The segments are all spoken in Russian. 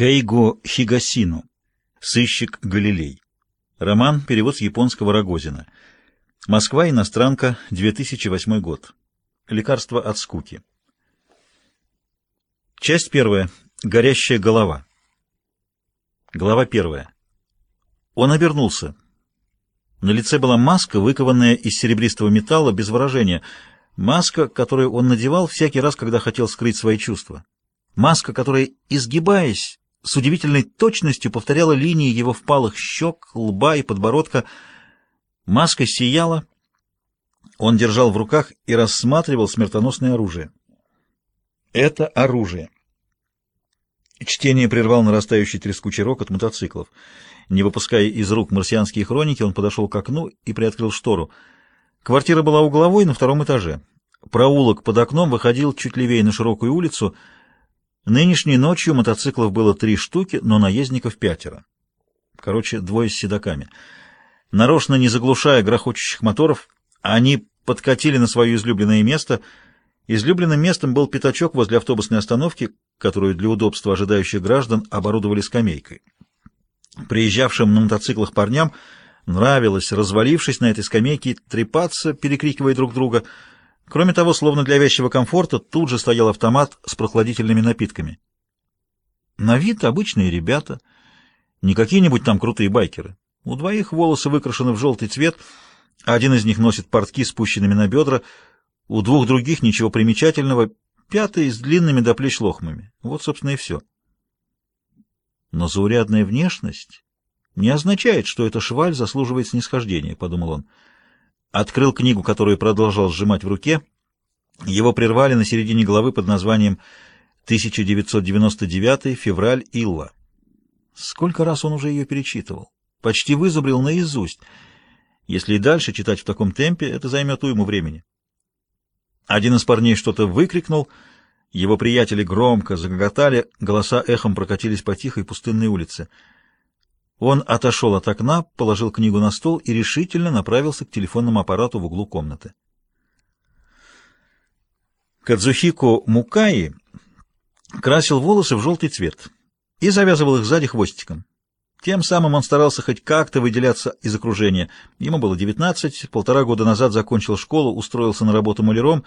Кейго Хигасину. Сыщик Галилей. Роман, перевод с японского Рогозина. Москва, иностранка, 2008 год. Лекарство от скуки. Часть первая. Горящая голова. Глава первая. Он обернулся. На лице была маска, выкованная из серебристого металла, без выражения. Маска, которую он надевал всякий раз, когда хотел скрыть свои чувства. Маска, которая, изгибаясь, с удивительной точностью повторяла линии его впалых щек, лба и подбородка. Маска сияла. Он держал в руках и рассматривал смертоносное оружие. Это оружие. Чтение прервал нарастающий трескучий рокот мотоциклов. Не выпуская из рук марсианские хроники, он подошел к окну и приоткрыл штору. Квартира была угловой на втором этаже. Проулок под окном выходил чуть левее на широкую улицу — Нынешней ночью мотоциклов было три штуки, но наездников пятеро. Короче, двое с седаками. Нарочно не заглушая грохочущих моторов, они подкатили на свое излюбленное место. Излюбленным местом был пятачок возле автобусной остановки, которую для удобства ожидающих граждан оборудовали скамейкой. Приезжавшим на мотоциклах парням нравилось, развалившись на этой скамейке, трепаться, перекрикивая друг друга — Кроме того, словно для вещего комфорта, тут же стоял автомат с прохладительными напитками. На вид обычные ребята, не какие-нибудь там крутые байкеры. У двоих волосы выкрашены в желтый цвет, а один из них носит портки, спущенными на бедра, у двух других ничего примечательного, пятый с длинными до плеч лохмами. Вот, собственно, и все. Но заурядная внешность не означает, что эта шваль заслуживает снисхождения, — подумал он открыл книгу, которую продолжал сжимать в руке. Его прервали на середине главы под названием «1999 февраль Илла». Сколько раз он уже ее перечитывал? Почти вызубрил наизусть. Если и дальше читать в таком темпе, это займет уйму времени. Один из парней что-то выкрикнул, его приятели громко загоготали, голоса эхом прокатились по тихой пустынной улице — он отошел от окна, положил книгу на стол и решительно направился к телефонному аппарату в углу комнаты. Кадзухико Мукаи красил волосы в желтый цвет и завязывал их сзади хвостиком. Тем самым он старался хоть как-то выделяться из окружения. Ему было 19, полтора года назад закончил школу, устроился на работу маляром,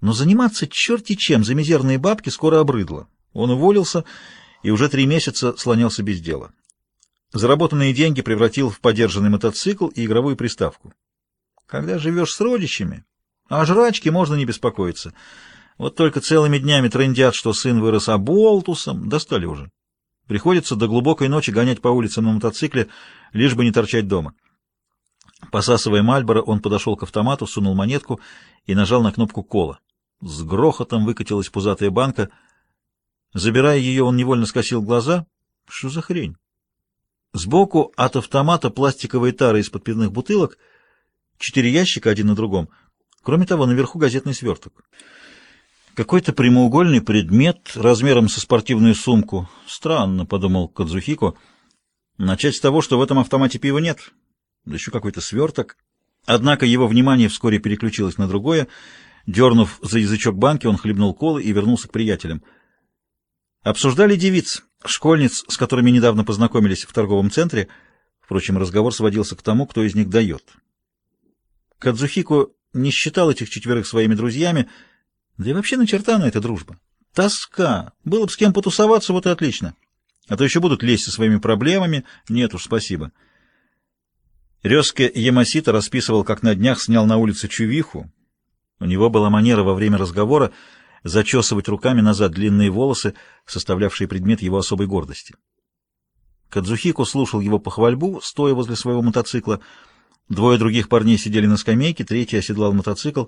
но заниматься черти чем за мизерные бабки скоро обрыдло. Он уволился и уже три месяца слонялся без дела. Заработанные деньги превратил в подержанный мотоцикл и игровую приставку. Когда живешь с родичами, о жрачке можно не беспокоиться. Вот только целыми днями трындят, что сын вырос оболтусом, достали уже. Приходится до глубокой ночи гонять по улицам на мотоцикле, лишь бы не торчать дома. Посасывая Мальборо, он подошел к автомату, сунул монетку и нажал на кнопку кола. С грохотом выкатилась пузатая банка. Забирая ее, он невольно скосил глаза. Что за хрень? Сбоку от автомата пластиковые тары из-под пивных бутылок, четыре ящика один на другом. Кроме того, наверху газетный сверток. Какой-то прямоугольный предмет размером со спортивную сумку. Странно, подумал Кадзухико. Начать с того, что в этом автомате пива нет. Да еще какой-то сверток. Однако его внимание вскоре переключилось на другое. Дернув за язычок банки, он хлебнул колы и вернулся к приятелям. Обсуждали девиц, школьниц, с которыми недавно познакомились в торговом центре. Впрочем, разговор сводился к тому, кто из них дает. Кадзухико не считал этих четверых своими друзьями, да и вообще на черта на эта дружба. Тоска. Было бы с кем потусоваться, вот и отлично. А то еще будут лезть со своими проблемами. Нет уж, спасибо. Резке Ямасита расписывал, как на днях снял на улице чувиху. У него была манера во время разговора зачесывать руками назад длинные волосы, составлявшие предмет его особой гордости. Кадзухико слушал его похвальбу, стоя возле своего мотоцикла. Двое других парней сидели на скамейке, третий оседлал мотоцикл.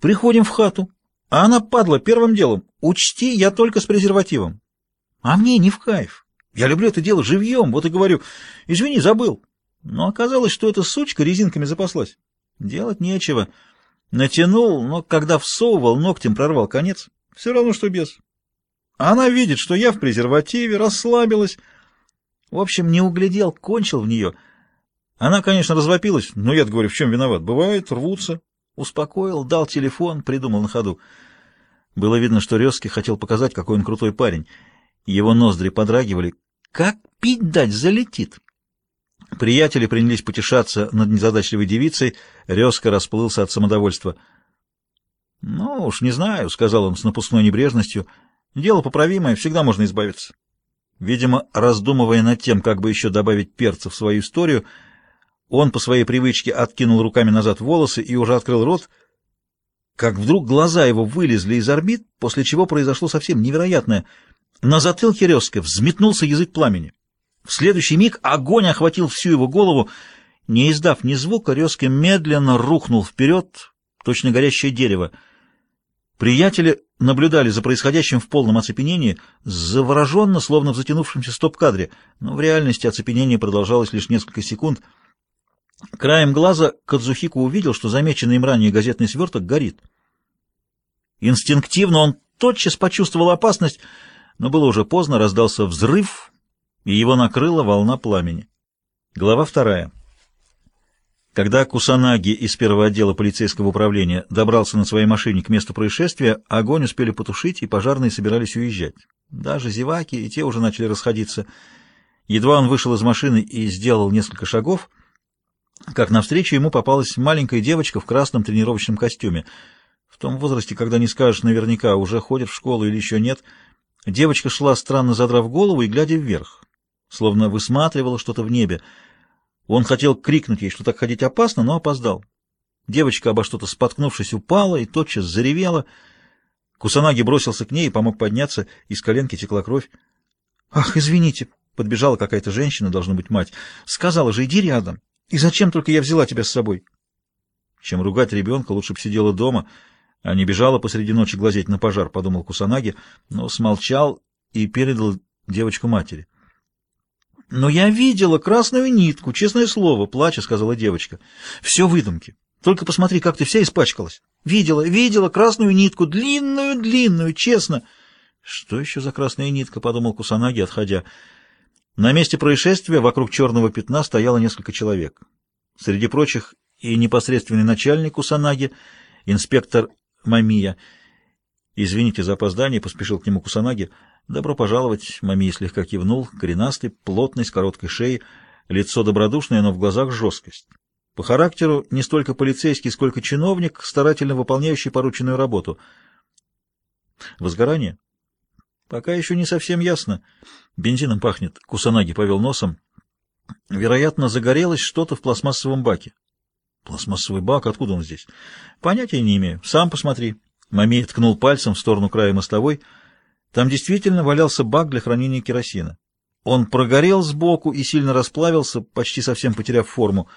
«Приходим в хату, а она падла первым делом. Учти, я только с презервативом. А мне не в кайф. Я люблю это дело живьем, вот и говорю. Извини, забыл. Но оказалось, что эта сучка резинками запаслась. Делать нечего». Натянул, но когда всовывал, ногтем прорвал конец. Все равно, что без. Она видит, что я в презервативе, расслабилась. В общем, не углядел, кончил в нее. Она, конечно, развопилась, но я говорю, в чем виноват? Бывает, рвутся. Успокоил, дал телефон, придумал на ходу. Было видно, что Резки хотел показать, какой он крутой парень. Его ноздри подрагивали. Как пить дать, залетит. Приятели принялись потешаться над незадачливой девицей. Резко расплылся от самодовольства. «Ну уж не знаю», — сказал он с напускной небрежностью. «Дело поправимое, всегда можно избавиться». Видимо, раздумывая над тем, как бы еще добавить перца в свою историю, он по своей привычке откинул руками назад волосы и уже открыл рот, как вдруг глаза его вылезли из орбит, после чего произошло совсем невероятное. На затылке резко взметнулся язык пламени. В следующий миг огонь охватил всю его голову. Не издав ни звука, резко медленно рухнул вперед, точно горящее дерево. Приятели наблюдали за происходящим в полном оцепенении, завороженно, словно в затянувшемся стоп-кадре, но в реальности оцепенение продолжалось лишь несколько секунд. Краем глаза Кадзухико увидел, что замеченный им ранее газетный сверток горит. Инстинктивно он тотчас почувствовал опасность, но было уже поздно, раздался взрыв, и его накрыла волна пламени. Глава вторая. Когда Кусанаги из первого отдела полицейского управления добрался на своей машине к месту происшествия, огонь успели потушить, и пожарные собирались уезжать. Даже зеваки и те уже начали расходиться. Едва он вышел из машины и сделал несколько шагов, как навстречу ему попалась маленькая девочка в красном тренировочном костюме. В том возрасте, когда не скажешь наверняка, уже ходит в школу или еще нет, девочка шла, странно задрав голову и глядя вверх, словно высматривала что-то в небе. Он хотел крикнуть ей, что так ходить опасно, но опоздал. Девочка, обо что-то споткнувшись, упала и тотчас заревела. Кусанаги бросился к ней и помог подняться, из коленки текла кровь. «Ах, извините!» — подбежала какая-то женщина, должна быть мать. «Сказала же, иди рядом. И зачем только я взяла тебя с собой?» Чем ругать ребенка, лучше бы сидела дома, а не бежала посреди ночи глазеть на пожар, — подумал Кусанаги, но смолчал и передал девочку матери. «Но я видела красную нитку, честное слово», — плача сказала девочка. «Все выдумки. Только посмотри, как ты вся испачкалась. Видела, видела красную нитку, длинную-длинную, честно». «Что еще за красная нитка?» — подумал Кусанаги, отходя. На месте происшествия вокруг черного пятна стояло несколько человек. Среди прочих и непосредственный начальник Кусанаги, инспектор Мамия. «Извините за опоздание», — поспешил к нему Кусанаги. «Добро пожаловать!» — Мами слегка кивнул, коренастый, плотный, с короткой шеей, лицо добродушное, но в глазах жесткость. По характеру не столько полицейский, сколько чиновник, старательно выполняющий порученную работу. Возгорание? Пока еще не совсем ясно. Бензином пахнет. Кусанаги повел носом. Вероятно, загорелось что-то в пластмассовом баке. Пластмассовый бак? Откуда он здесь? Понятия не имею. Сам посмотри. Мами ткнул пальцем в сторону края мостовой — там действительно валялся бак для хранения керосина. Он прогорел сбоку и сильно расплавился, почти совсем потеряв форму.